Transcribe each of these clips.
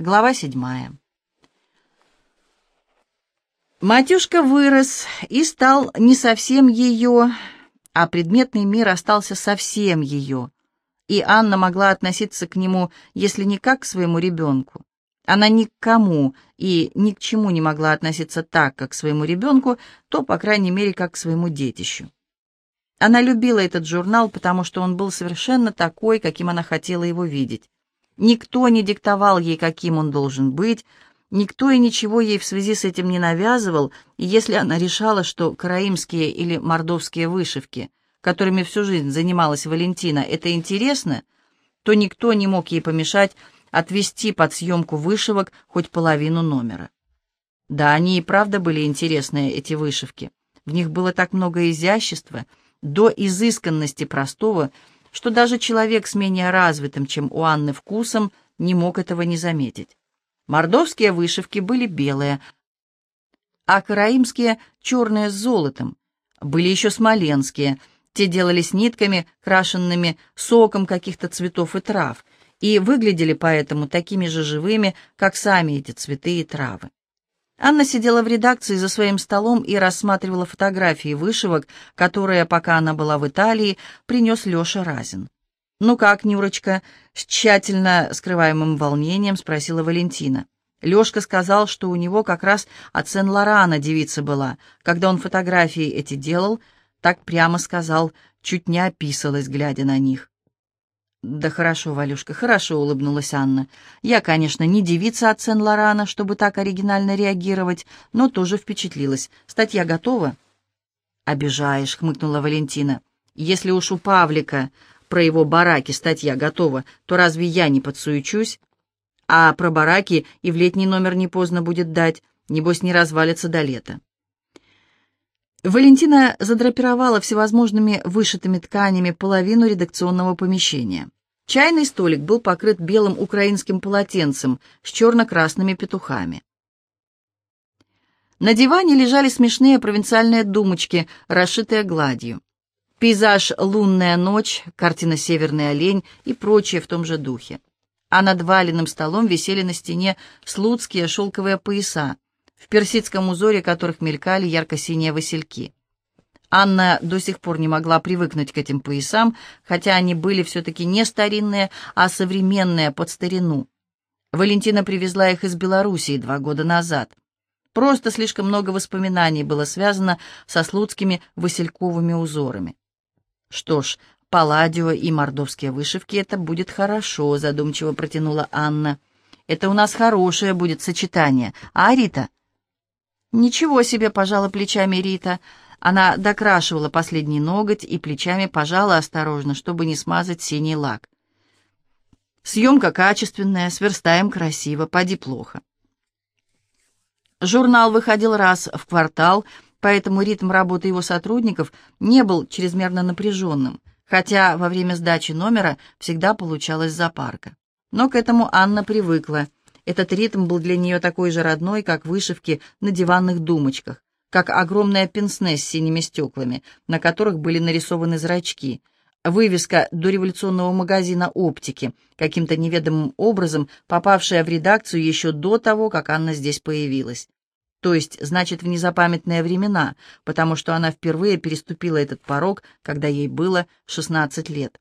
Глава седьмая. Матюшка вырос и стал не совсем ее, а предметный мир остался совсем ее, и Анна могла относиться к нему, если не как к своему ребенку. Она ни к кому и ни к чему не могла относиться так, как к своему ребенку, то, по крайней мере, как к своему детищу. Она любила этот журнал, потому что он был совершенно такой, каким она хотела его видеть. Никто не диктовал ей, каким он должен быть, никто и ничего ей в связи с этим не навязывал, и если она решала, что караимские или мордовские вышивки, которыми всю жизнь занималась Валентина, это интересно, то никто не мог ей помешать отвести под съемку вышивок хоть половину номера. Да, они и правда были интересные, эти вышивки. В них было так много изящества, до изысканности простого, что даже человек с менее развитым, чем у Анны, вкусом не мог этого не заметить. Мордовские вышивки были белые, а караимские — черные с золотом. Были еще смоленские, те делались нитками, крашенными соком каких-то цветов и трав, и выглядели поэтому такими же живыми, как сами эти цветы и травы. Анна сидела в редакции за своим столом и рассматривала фотографии вышивок, которые, пока она была в Италии, принес Леша Разин. «Ну как, Нюрочка?» — с тщательно скрываемым волнением спросила Валентина. Лешка сказал, что у него как раз от Сен-Лорана девица была. Когда он фотографии эти делал, так прямо сказал, чуть не описалась, глядя на них. «Да хорошо, Валюшка, хорошо», — улыбнулась Анна. «Я, конечно, не девица от Сен-Лорана, чтобы так оригинально реагировать, но тоже впечатлилась. Статья готова?» «Обижаешь», — хмыкнула Валентина. «Если уж у Павлика про его бараки статья готова, то разве я не подсуечусь? А про бараки и в летний номер не поздно будет дать, небось не развалится до лета». Валентина задрапировала всевозможными вышитыми тканями половину редакционного помещения. Чайный столик был покрыт белым украинским полотенцем с черно-красными петухами. На диване лежали смешные провинциальные думочки, расшитые гладью. Пейзаж «Лунная ночь», картина «Северный олень» и прочее в том же духе. А над валенным столом висели на стене слуцкие шелковые пояса, в персидском узоре которых мелькали ярко-синие васильки. Анна до сих пор не могла привыкнуть к этим поясам, хотя они были все-таки не старинные, а современные под старину. Валентина привезла их из Белоруссии два года назад. Просто слишком много воспоминаний было связано со слуцкими васильковыми узорами. Что ж, палладио и мордовские вышивки — это будет хорошо, задумчиво протянула Анна. Это у нас хорошее будет сочетание. А, Рита? «Ничего себе!» — пожала плечами Рита. Она докрашивала последний ноготь и плечами пожала осторожно, чтобы не смазать синий лак. «Съемка качественная, сверстаем красиво, поди плохо». Журнал выходил раз в квартал, поэтому ритм работы его сотрудников не был чрезмерно напряженным, хотя во время сдачи номера всегда получалась запарка. Но к этому Анна привыкла — этот ритм был для нее такой же родной, как вышивки на диванных думочках, как огромное пенсне с синими стеклами, на которых были нарисованы зрачки, вывеска дореволюционного магазина оптики, каким-то неведомым образом попавшая в редакцию еще до того, как Анна здесь появилась. То есть, значит, в незапамятные времена, потому что она впервые переступила этот порог, когда ей было 16 лет.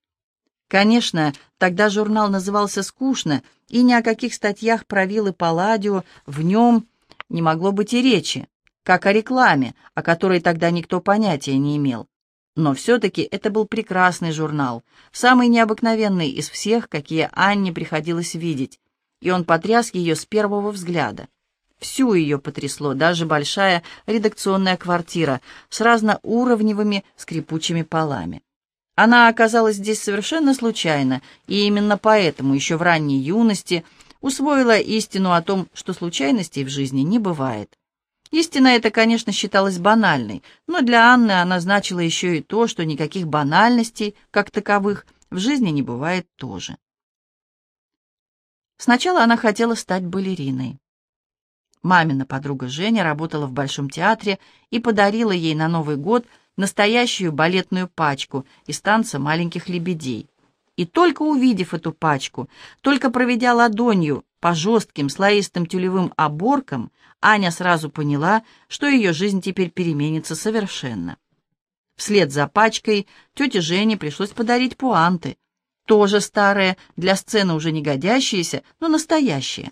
Конечно, тогда журнал назывался «Скучно», и ни о каких статьях про виллы Палладио в нем не могло быть и речи, как о рекламе, о которой тогда никто понятия не имел. Но все-таки это был прекрасный журнал, самый необыкновенный из всех, какие Анне приходилось видеть, и он потряс ее с первого взгляда. Всю ее потрясло, даже большая редакционная квартира с разноуровневыми скрипучими полами. Она оказалась здесь совершенно случайно, и именно поэтому еще в ранней юности усвоила истину о том, что случайностей в жизни не бывает. Истина эта, конечно, считалась банальной, но для Анны она значила еще и то, что никаких банальностей, как таковых, в жизни не бывает тоже. Сначала она хотела стать балериной. Мамина подруга Женя работала в Большом театре и подарила ей на Новый год – настоящую балетную пачку из танца маленьких лебедей. И только увидев эту пачку, только проведя ладонью по жестким слоистым тюлевым оборкам, Аня сразу поняла, что ее жизнь теперь переменится совершенно. Вслед за пачкой тете Жене пришлось подарить пуанты, тоже старые, для сцены уже не годящиеся, но настоящие.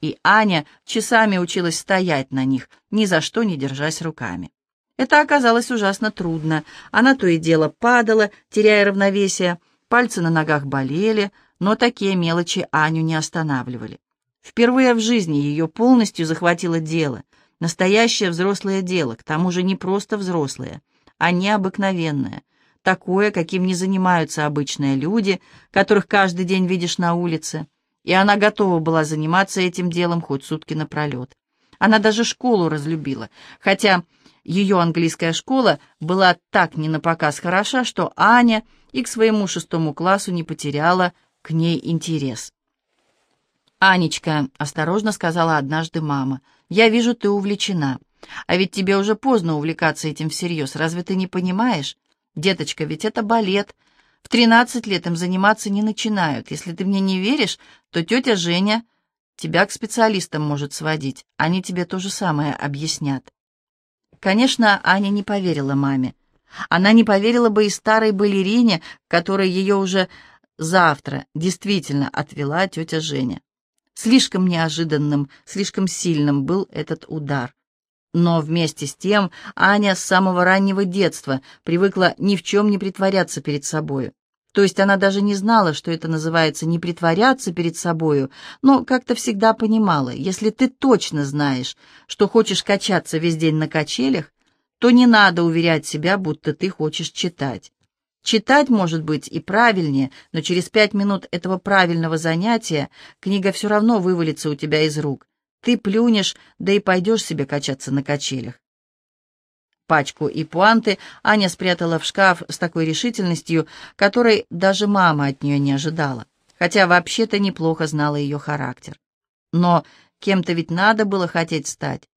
И Аня часами училась стоять на них, ни за что не держась руками. Это оказалось ужасно трудно. Она то и дело падала, теряя равновесие, пальцы на ногах болели, но такие мелочи Аню не останавливали. Впервые в жизни ее полностью захватило дело, настоящее взрослое дело, к тому же не просто взрослое, а необыкновенное, такое, каким не занимаются обычные люди, которых каждый день видишь на улице, и она готова была заниматься этим делом хоть сутки напролет. Она даже школу разлюбила, хотя ее английская школа была так не на показ хороша, что Аня и к своему шестому классу не потеряла к ней интерес. «Анечка», — осторожно сказала однажды мама, — «я вижу, ты увлечена. А ведь тебе уже поздно увлекаться этим всерьез, разве ты не понимаешь? Деточка, ведь это балет. В тринадцать лет им заниматься не начинают. Если ты мне не веришь, то тетя Женя тебя к специалистам может сводить. Они тебе то же самое объяснят». Конечно, Аня не поверила маме. Она не поверила бы и старой балерине, которой ее уже завтра действительно отвела тетя Женя. Слишком неожиданным, слишком сильным был этот удар. Но вместе с тем Аня с самого раннего детства привыкла ни в чем не притворяться перед собою. То есть она даже не знала, что это называется не притворяться перед собою, но как-то всегда понимала, если ты точно знаешь, что хочешь качаться весь день на качелях, то не надо уверять себя, будто ты хочешь читать. Читать, может быть, и правильнее, но через пять минут этого правильного занятия книга все равно вывалится у тебя из рук. Ты плюнешь, да и пойдешь себе качаться на качелях. Пачку и пуанты Аня спрятала в шкаф с такой решительностью, которой даже мама от нее не ожидала, хотя вообще-то неплохо знала ее характер. Но кем-то ведь надо было хотеть стать.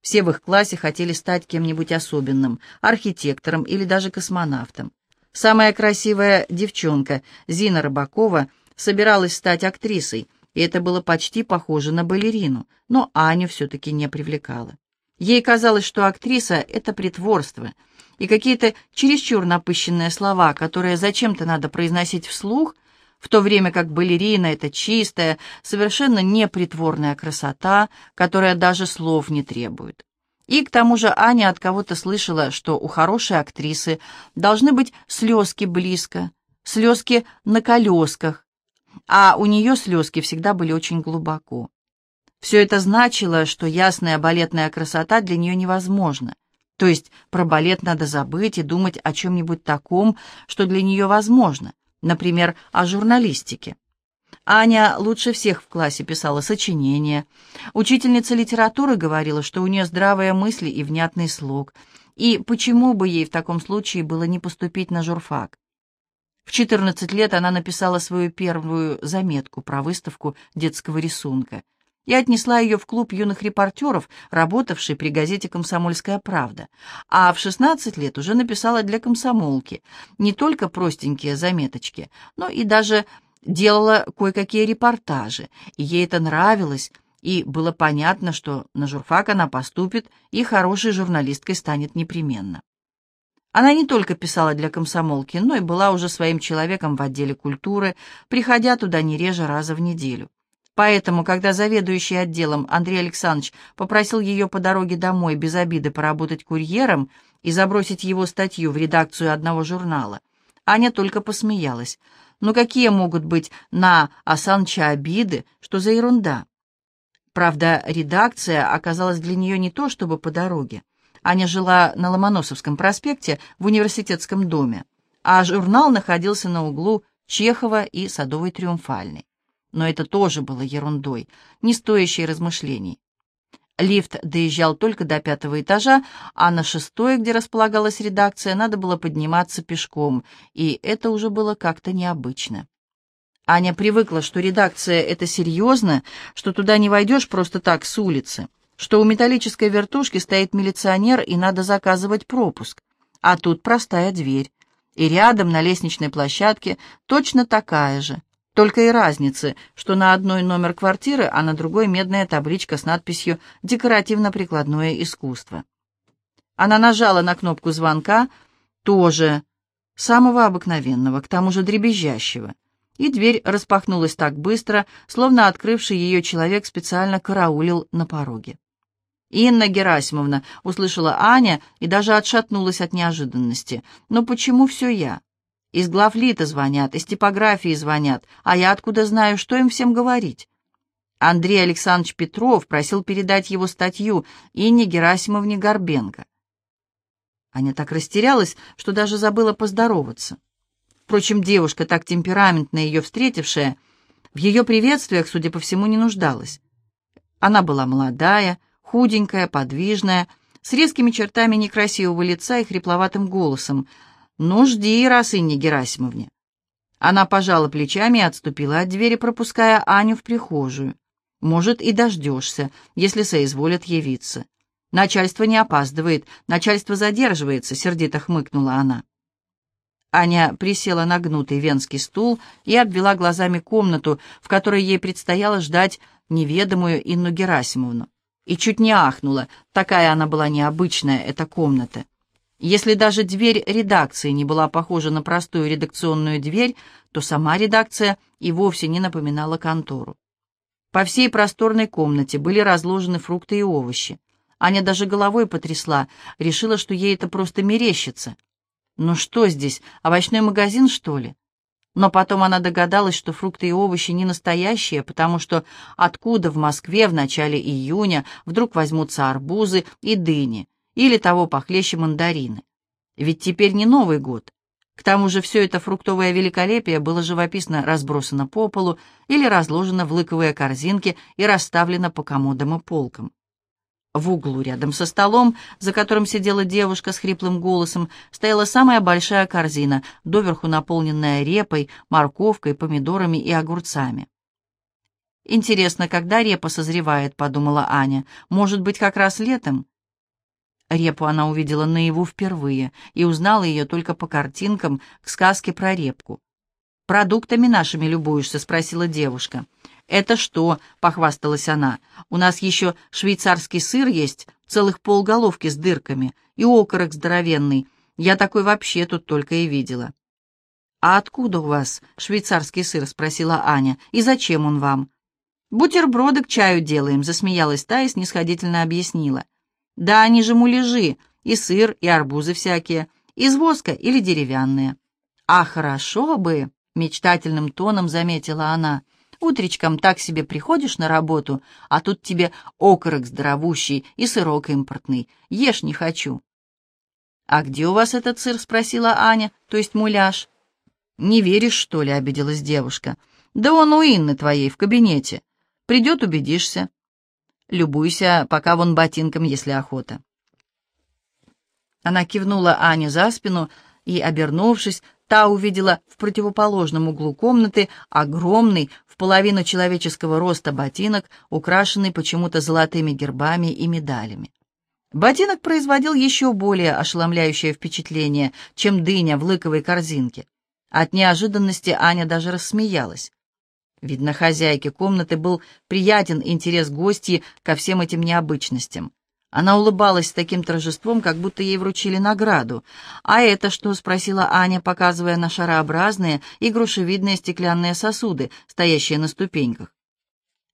Все в их классе хотели стать кем-нибудь особенным, архитектором или даже космонавтом. Самая красивая девчонка, Зина Рыбакова, собиралась стать актрисой, и это было почти похоже на балерину, но Аню все-таки не привлекало. Ей казалось, что актриса — это притворство, и какие-то чересчур напыщенные слова, которые зачем-то надо произносить вслух, в то время как балерина — это чистая, совершенно непритворная красота, которая даже слов не требует. И к тому же Аня от кого-то слышала, что у хорошей актрисы должны быть слезки близко, слезки на колесках, а у нее слезки всегда были очень глубоко. Все это значило, что ясная балетная красота для нее невозможна. То есть про балет надо забыть и думать о чем-нибудь таком, что для нее возможно, например, о журналистике. Аня лучше всех в классе писала сочинения. Учительница литературы говорила, что у нее здравые мысли и внятный слог. И почему бы ей в таком случае было не поступить на журфак? В 14 лет она написала свою первую заметку про выставку детского рисунка и отнесла ее в клуб юных репортеров, работавший при газете «Комсомольская правда». А в 16 лет уже написала для комсомолки не только простенькие заметочки, но и даже делала кое-какие репортажи, и ей это нравилось, и было понятно, что на журфак она поступит и хорошей журналисткой станет непременно. Она не только писала для комсомолки, но и была уже своим человеком в отделе культуры, приходя туда не реже раза в неделю. Поэтому, когда заведующий отделом Андрей Александрович попросил ее по дороге домой без обиды поработать курьером и забросить его статью в редакцию одного журнала, Аня только посмеялась. Ну какие могут быть на Асанча обиды? Что за ерунда? Правда, редакция оказалась для нее не то чтобы по дороге. Аня жила на Ломоносовском проспекте в университетском доме, а журнал находился на углу Чехова и Садовой Триумфальной. Но это тоже было ерундой, не стоящей размышлений. Лифт доезжал только до пятого этажа, а на шестой, где располагалась редакция, надо было подниматься пешком, и это уже было как-то необычно. Аня привыкла, что редакция — это серьезно, что туда не войдешь просто так с улицы, что у металлической вертушки стоит милиционер и надо заказывать пропуск. А тут простая дверь. И рядом на лестничной площадке точно такая же. Только и разницы, что на одной номер квартиры, а на другой медная табличка с надписью «Декоративно-прикладное искусство». Она нажала на кнопку звонка, тоже самого обыкновенного, к тому же дребезжащего. И дверь распахнулась так быстро, словно открывший ее человек специально караулил на пороге. «Инна Герасимовна», — услышала Аня и даже отшатнулась от неожиданности. «Но почему все я? Из главлита звонят, из типографии звонят, а я откуда знаю, что им всем говорить?» Андрей Александрович Петров просил передать его статью Инне Герасимовне Горбенко. Аня так растерялась, что даже забыла поздороваться. Впрочем, девушка, так темпераментно ее встретившая, в ее приветствиях, судя по всему, не нуждалась. Она была молодая, худенькая, подвижная, с резкими чертами некрасивого лица и хрипловатым голосом. «Ну, жди, раз Инне Герасимовне». Она пожала плечами и отступила от двери, пропуская Аню в прихожую. «Может, и дождешься, если соизволят явиться». «Начальство не опаздывает, начальство задерживается», — сердито хмыкнула она. Аня присела на гнутый венский стул и обвела глазами комнату, в которой ей предстояло ждать неведомую Инну Герасимовну и чуть не ахнула, такая она была необычная, эта комната. Если даже дверь редакции не была похожа на простую редакционную дверь, то сама редакция и вовсе не напоминала контору. По всей просторной комнате были разложены фрукты и овощи. Аня даже головой потрясла, решила, что ей это просто мерещится. «Ну что здесь, овощной магазин, что ли?» Но потом она догадалась, что фрукты и овощи не настоящие, потому что откуда в Москве в начале июня вдруг возьмутся арбузы и дыни, или того похлеще мандарины. Ведь теперь не Новый год. К тому же все это фруктовое великолепие было живописно разбросано по полу или разложено в лыковые корзинки и расставлено по комодам и полкам. В углу рядом со столом, за которым сидела девушка с хриплым голосом, стояла самая большая корзина, доверху наполненная репой, морковкой, помидорами и огурцами. «Интересно, когда репа созревает?» — подумала Аня. «Может быть, как раз летом?» Репу она увидела наяву впервые и узнала ее только по картинкам к сказке про репку. «Продуктами нашими любуешься?» — спросила девушка. «Это что?» — похвасталась она. «У нас еще швейцарский сыр есть, целых полголовки с дырками, и окорок здоровенный. Я такой вообще тут только и видела». «А откуда у вас швейцарский сыр?» — спросила Аня. «И зачем он вам?» «Бутерброды к чаю делаем», — засмеялась та и снисходительно объяснила. «Да они же муляжи, и сыр, и арбузы всякие, из воска или деревянные». «А хорошо бы», — мечтательным тоном заметила она, — Утречком так себе приходишь на работу, а тут тебе окорок здоровущий и сырок импортный. Ешь не хочу». «А где у вас этот сыр?» — спросила Аня, то есть муляж. «Не веришь, что ли?» — обиделась девушка. «Да он у Инны твоей в кабинете. Придет, убедишься. Любуйся, пока вон ботинком, если охота». Она кивнула Ане за спину и, обернувшись, Та увидела в противоположном углу комнаты огромный, в половину человеческого роста ботинок, украшенный почему-то золотыми гербами и медалями. Ботинок производил еще более ошеломляющее впечатление, чем дыня в лыковой корзинке. От неожиданности Аня даже рассмеялась. Видно, хозяйке комнаты был приятен интерес гостей ко всем этим необычностям. Она улыбалась с таким торжеством, как будто ей вручили награду. «А это что?» — спросила Аня, показывая на шарообразные и грушевидные стеклянные сосуды, стоящие на ступеньках.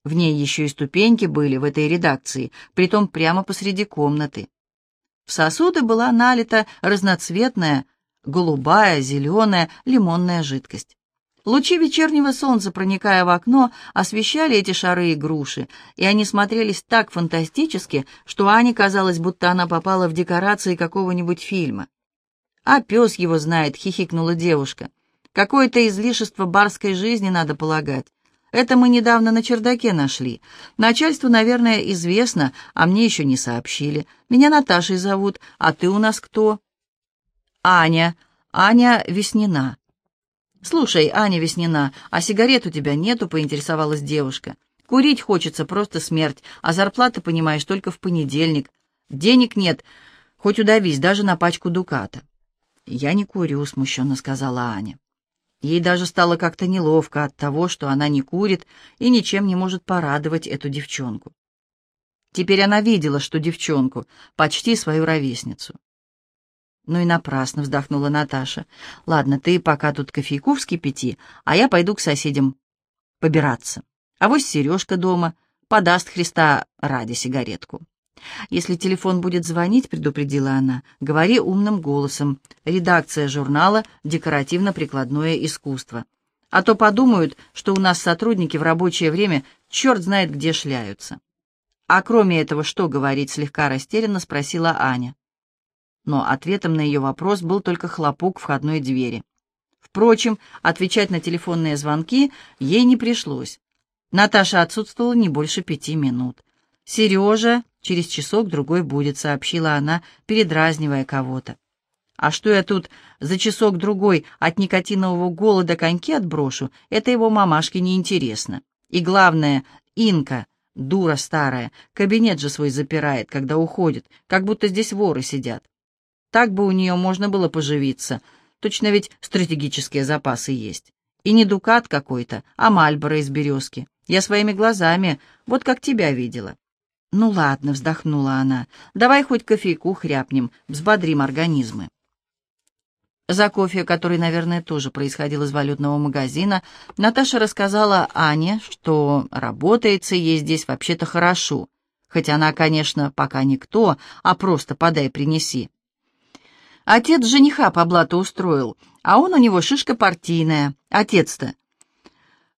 В ней еще и ступеньки были в этой редакции, притом прямо посреди комнаты. В сосуды была налита разноцветная, голубая, зеленая, лимонная жидкость. Лучи вечернего солнца, проникая в окно, освещали эти шары и груши, и они смотрелись так фантастически, что Ане казалось, будто она попала в декорации какого-нибудь фильма. «А пес его знает», — хихикнула девушка. «Какое-то излишество барской жизни, надо полагать. Это мы недавно на чердаке нашли. Начальству, наверное, известно, а мне еще не сообщили. Меня Наташей зовут, а ты у нас кто?» «Аня. Аня Веснина». «Слушай, Аня Веснина, а сигарет у тебя нету?» — поинтересовалась девушка. «Курить хочется, просто смерть, а зарплата, понимаешь, только в понедельник. Денег нет, хоть удавись, даже на пачку дуката». «Я не курю», — смущенно сказала Аня. Ей даже стало как-то неловко от того, что она не курит и ничем не может порадовать эту девчонку. Теперь она видела, что девчонку, почти свою ровесницу. Ну и напрасно вздохнула Наташа. Ладно, ты пока тут кофейку вскипяти, а я пойду к соседям побираться. А вот Сережка дома подаст Христа ради сигаретку. «Если телефон будет звонить, — предупредила она, — говори умным голосом. Редакция журнала «Декоративно-прикладное искусство». А то подумают, что у нас сотрудники в рабочее время черт знает где шляются. «А кроме этого, что говорить?» — слегка растерянно спросила Аня. Но ответом на ее вопрос был только хлопок входной двери. Впрочем, отвечать на телефонные звонки ей не пришлось. Наташа отсутствовала не больше пяти минут. «Сережа через часок-другой будет», — сообщила она, передразнивая кого-то. «А что я тут за часок-другой от никотинового голода коньки отброшу, это его мамашке неинтересно. И главное, Инка, дура старая, кабинет же свой запирает, когда уходит, как будто здесь воры сидят. Так бы у нее можно было поживиться, точно ведь стратегические запасы есть. И не дукат какой-то, а мальборо из березки. Я своими глазами, вот как тебя видела. «Ну ладно», — вздохнула она, — «давай хоть кофейку хряпнем, взбодрим организмы». За кофе, который, наверное, тоже происходил из валютного магазина, Наташа рассказала Ане, что работается ей здесь вообще-то хорошо, хоть она, конечно, пока никто, а просто подай-принеси. Отец жениха по блату устроил, а он у него шишка партийная, отец-то.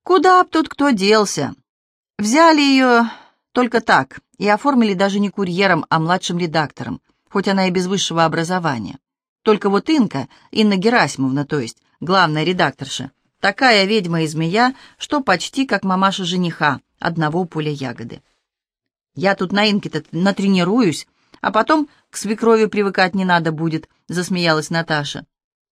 Куда б тут кто делся? Взяли ее только так, и оформили даже не курьером, а младшим редактором, хоть она и без высшего образования. Только вот Инка, Инна Герасимовна, то есть, главная редакторша, такая ведьма и змея, что почти как мамаша жениха, одного пуля ягоды. Я тут на Инке-то натренируюсь, а потом к свекрови привыкать не надо будет, засмеялась Наташа.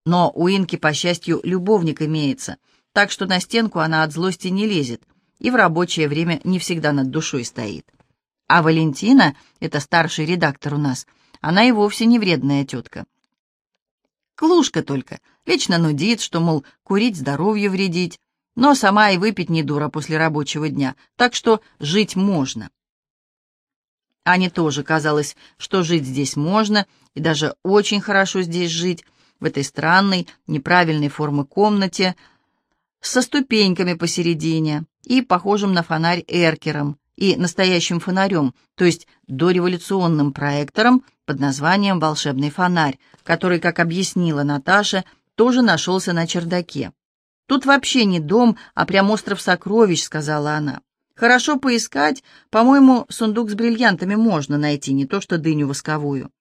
Но у Инки, по счастью, любовник имеется, так что на стенку она от злости не лезет — и в рабочее время не всегда над душой стоит. А Валентина, это старший редактор у нас, она и вовсе не вредная тетка. Клушка только, вечно нудит, что, мол, курить здоровью вредить, но сама и выпить не дура после рабочего дня, так что жить можно. Ане тоже казалось, что жить здесь можно, и даже очень хорошо здесь жить, в этой странной, неправильной формы комнате, со ступеньками посередине, и похожим на фонарь эркером, и настоящим фонарем, то есть дореволюционным проектором под названием «Волшебный фонарь», который, как объяснила Наташа, тоже нашелся на чердаке. «Тут вообще не дом, а прям остров сокровищ», — сказала она. «Хорошо поискать, по-моему, сундук с бриллиантами можно найти, не то что дыню восковую».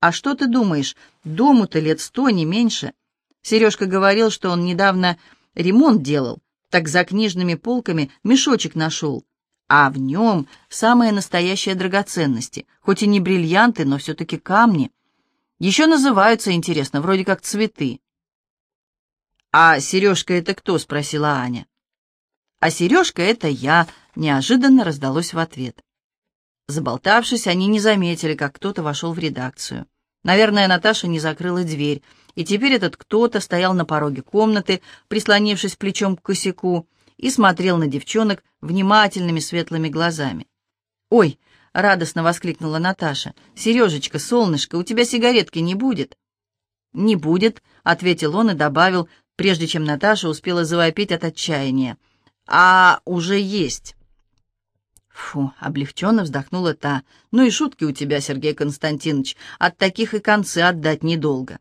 «А что ты думаешь, дому-то лет сто, не меньше?» Сережка говорил, что он недавно ремонт делал, так за книжными полками мешочек нашел, а в нем самые настоящие драгоценности, хоть и не бриллианты, но все-таки камни. Еще называются, интересно, вроде как цветы. «А сережка это кто?» — спросила Аня. «А сережка это я», — неожиданно раздалось в ответ. Заболтавшись, они не заметили, как кто-то вошел в редакцию. Наверное, Наташа не закрыла дверь, и теперь этот кто-то стоял на пороге комнаты, прислонившись плечом к косяку, и смотрел на девчонок внимательными светлыми глазами. «Ой!» — радостно воскликнула Наташа. «Сережечка, солнышко, у тебя сигаретки не будет?» «Не будет», — ответил он и добавил, прежде чем Наташа успела завопить от отчаяния. «А уже есть». Фу, облегченно вздохнула та. Ну и шутки у тебя, Сергей Константинович, от таких и концы отдать недолго.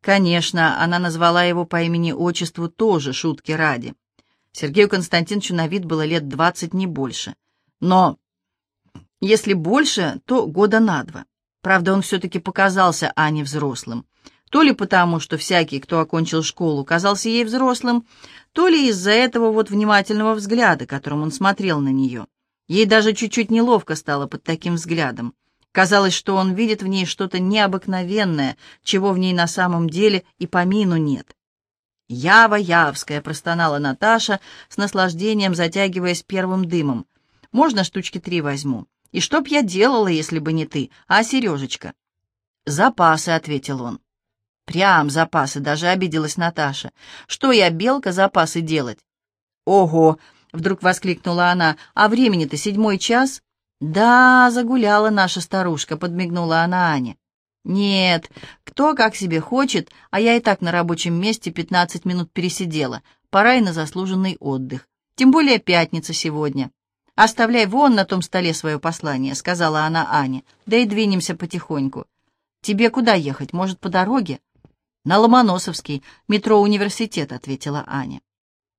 Конечно, она назвала его по имени-отчеству тоже шутки ради. Сергею Константиновичу на вид было лет двадцать, не больше. Но если больше, то года на два. Правда, он все-таки показался Ане взрослым. То ли потому, что всякий, кто окончил школу, казался ей взрослым, то ли из-за этого вот внимательного взгляда, которым он смотрел на нее. Ей даже чуть-чуть неловко стало под таким взглядом. Казалось, что он видит в ней что-то необыкновенное, чего в ней на самом деле и помину нет. «Ява Явская!» — простонала Наташа, с наслаждением затягиваясь первым дымом. «Можно штучки три возьму? И что б я делала, если бы не ты, а Сережечка?» «Запасы», — ответил он. Прям запасы, даже обиделась Наташа. Что я, белка, запасы делать? Ого! Вдруг воскликнула она. А времени-то седьмой час? Да, загуляла наша старушка, подмигнула она Ане. Нет, кто как себе хочет, а я и так на рабочем месте пятнадцать минут пересидела. Пора и на заслуженный отдых. Тем более пятница сегодня. «Оставляй вон на том столе свое послание», — сказала она Ане. «Да и двинемся потихоньку. Тебе куда ехать? Может, по дороге?» «На Ломоносовский, метро «Университет», — ответила Аня.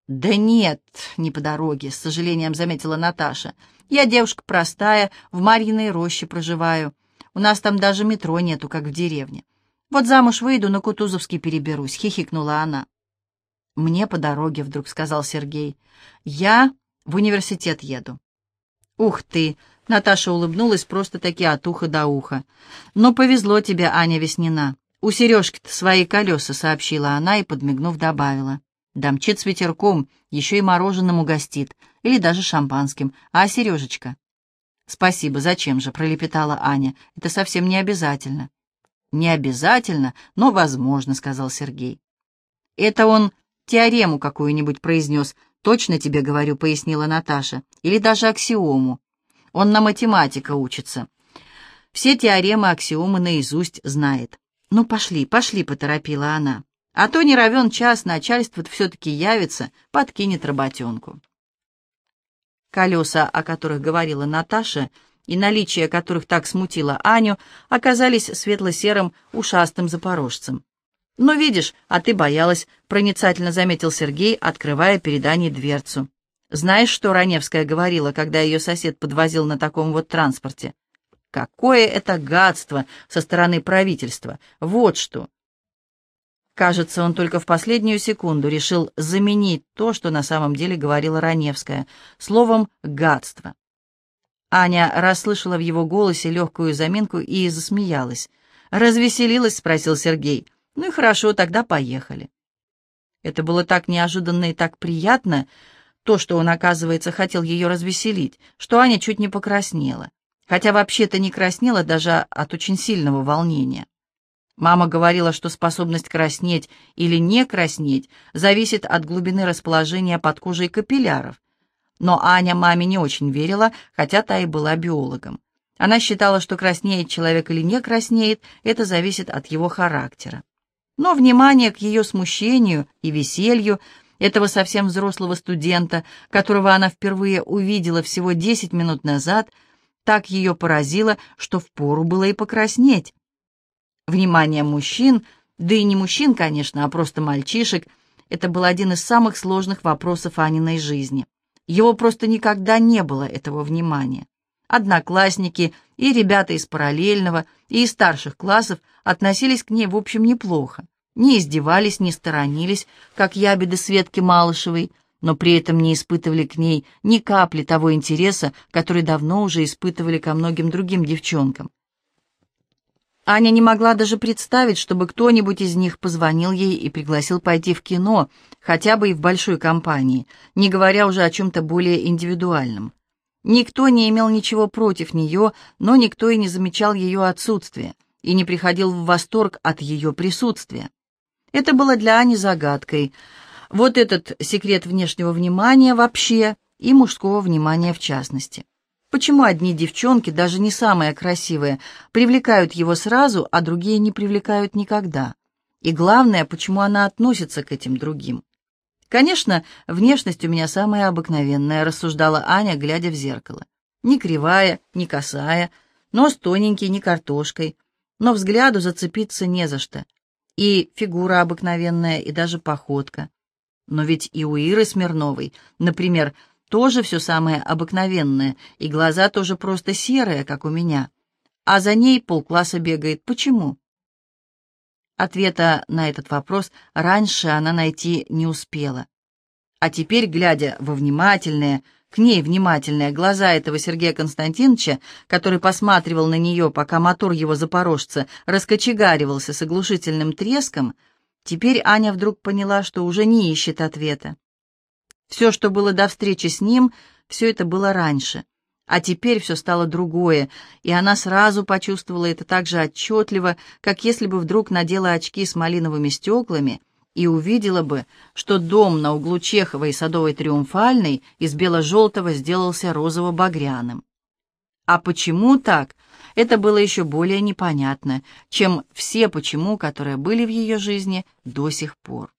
«Да нет, не по дороге», — с сожалением заметила Наташа. «Я девушка простая, в Марьиной роще проживаю. У нас там даже метро нету, как в деревне. Вот замуж выйду, на Кутузовский переберусь», — хихикнула она. «Мне по дороге», — вдруг сказал Сергей. «Я в университет еду». «Ух ты!» — Наташа улыбнулась просто-таки от уха до уха. «Но повезло тебе, Аня Веснина. «У Сережки-то свои колеса», — сообщила она и, подмигнув, добавила. «Домчит с ветерком, еще и мороженым угостит, или даже шампанским. А Сережечка?» «Спасибо, зачем же?» — пролепетала Аня. «Это совсем не обязательно». «Не обязательно, но возможно», — сказал Сергей. «Это он теорему какую-нибудь произнес. Точно тебе говорю», — пояснила Наташа. «Или даже аксиому. Он на математика учится. Все теоремы, аксиомы наизусть знает. «Ну, пошли, пошли», — поторопила она. «А то не равен час, начальство все-таки явится, подкинет работенку». Колеса, о которых говорила Наташа, и наличие которых так смутило Аню, оказались светло-серым ушастым запорожцем. «Ну, видишь, а ты боялась», — проницательно заметил Сергей, открывая перед Аней дверцу. «Знаешь, что Раневская говорила, когда ее сосед подвозил на таком вот транспорте? Какое это гадство со стороны правительства! Вот что! Кажется, он только в последнюю секунду решил заменить то, что на самом деле говорила Раневская, словом «гадство». Аня расслышала в его голосе легкую заминку и засмеялась. «Развеселилась?» — спросил Сергей. «Ну и хорошо, тогда поехали». Это было так неожиданно и так приятно, то, что он, оказывается, хотел ее развеселить, что Аня чуть не покраснела хотя вообще-то не краснела даже от очень сильного волнения. Мама говорила, что способность краснеть или не краснеть зависит от глубины расположения под кожей капилляров. Но Аня маме не очень верила, хотя та и была биологом. Она считала, что краснеет человек или не краснеет, это зависит от его характера. Но внимание к ее смущению и веселью этого совсем взрослого студента, которого она впервые увидела всего 10 минут назад – так ее поразило, что впору было и покраснеть. Внимание мужчин, да и не мужчин, конечно, а просто мальчишек, это был один из самых сложных вопросов Аниной жизни. Его просто никогда не было, этого внимания. Одноклассники и ребята из параллельного и из старших классов относились к ней, в общем, неплохо. Не издевались, не сторонились, как ябеды Светки Малышевой, но при этом не испытывали к ней ни капли того интереса, который давно уже испытывали ко многим другим девчонкам. Аня не могла даже представить, чтобы кто-нибудь из них позвонил ей и пригласил пойти в кино, хотя бы и в большой компании, не говоря уже о чем-то более индивидуальном. Никто не имел ничего против нее, но никто и не замечал ее отсутствия и не приходил в восторг от ее присутствия. Это было для Ани загадкой — вот этот секрет внешнего внимания вообще и мужского внимания в частности. Почему одни девчонки, даже не самые красивые, привлекают его сразу, а другие не привлекают никогда? И главное, почему она относится к этим другим? Конечно, внешность у меня самая обыкновенная, рассуждала Аня, глядя в зеркало. Не кривая, не косая, нос тоненький, не картошкой, но взгляду зацепиться не за что. И фигура обыкновенная, и даже походка. Но ведь и у Иры Смирновой, например, тоже все самое обыкновенное, и глаза тоже просто серые, как у меня. А за ней полкласса бегает. Почему? Ответа на этот вопрос раньше она найти не успела. А теперь, глядя во внимательные, к ней внимательные глаза этого Сергея Константиновича, который посматривал на нее, пока мотор его запорожца раскочегаривался с оглушительным треском, Теперь Аня вдруг поняла, что уже не ищет ответа. Все, что было до встречи с ним, все это было раньше. А теперь все стало другое, и она сразу почувствовала это так же отчетливо, как если бы вдруг надела очки с малиновыми стеклами и увидела бы, что дом на углу Чехова и Садовой Триумфальной из бело-желтого сделался розово-багряным. А почему так, это было еще более непонятно, чем все почему, которые были в ее жизни до сих пор.